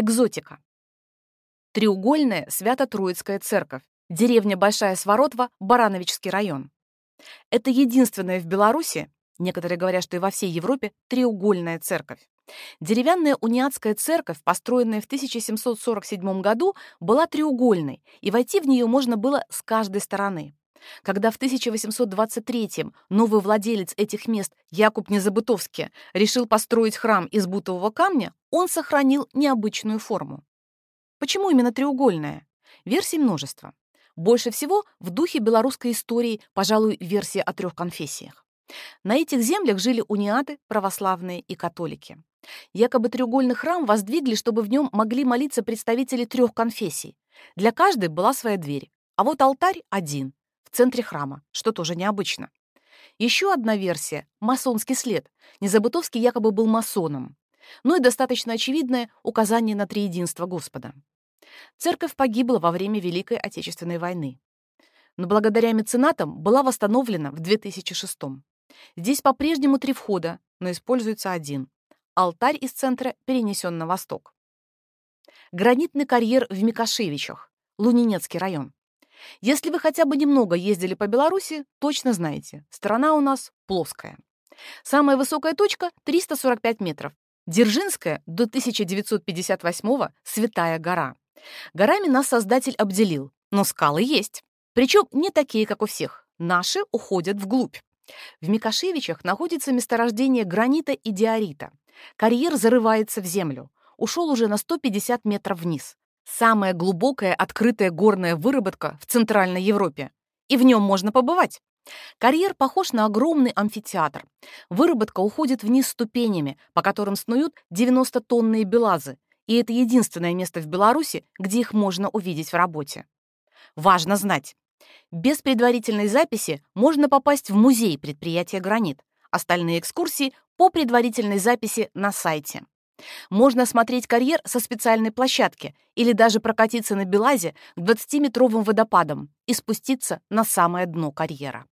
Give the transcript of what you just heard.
Экзотика. Треугольная Свято-Троицкая церковь. Деревня Большая Своротва, Барановичский район. Это единственная в Беларуси, некоторые говорят, что и во всей Европе, треугольная церковь. Деревянная униатская церковь, построенная в 1747 году, была треугольной, и войти в нее можно было с каждой стороны. Когда в 1823-м новый владелец этих мест Якуб Незабытовский решил построить храм из бутового камня, он сохранил необычную форму. Почему именно треугольная? Версий множество. Больше всего в духе белорусской истории, пожалуй, версия о трех конфессиях. На этих землях жили униаты, православные и католики. Якобы треугольный храм воздвигли, чтобы в нем могли молиться представители трех конфессий. Для каждой была своя дверь, а вот алтарь один, в центре храма, что тоже необычно. Еще одна версия — масонский след. Незабытовский якобы был масоном. Ну и достаточно очевидное указание на триединство Господа. Церковь погибла во время Великой Отечественной войны. Но благодаря меценатам была восстановлена в 2006 -м. Здесь по-прежнему три входа, но используется один. Алтарь из центра перенесен на восток. Гранитный карьер в Микошевичах, Лунинецкий район. Если вы хотя бы немного ездили по Беларуси, точно знаете, страна у нас плоская. Самая высокая точка — 345 метров. Дзержинская до 1958-го — Святая гора. Горами нас Создатель обделил, но скалы есть. Причем не такие, как у всех. Наши уходят вглубь. В Микошевичах находится месторождение гранита и диорита. Карьер зарывается в землю. Ушел уже на 150 метров вниз. Самая глубокая открытая горная выработка в Центральной Европе. И в нем можно побывать. Карьер похож на огромный амфитеатр. Выработка уходит вниз ступенями, по которым снуют 90-тонные белазы, и это единственное место в Беларуси, где их можно увидеть в работе. Важно знать, без предварительной записи можно попасть в музей предприятия «Гранит». Остальные экскурсии по предварительной записи на сайте. Можно осмотреть карьер со специальной площадки или даже прокатиться на Белазе к 20-метровым водопадам и спуститься на самое дно карьера.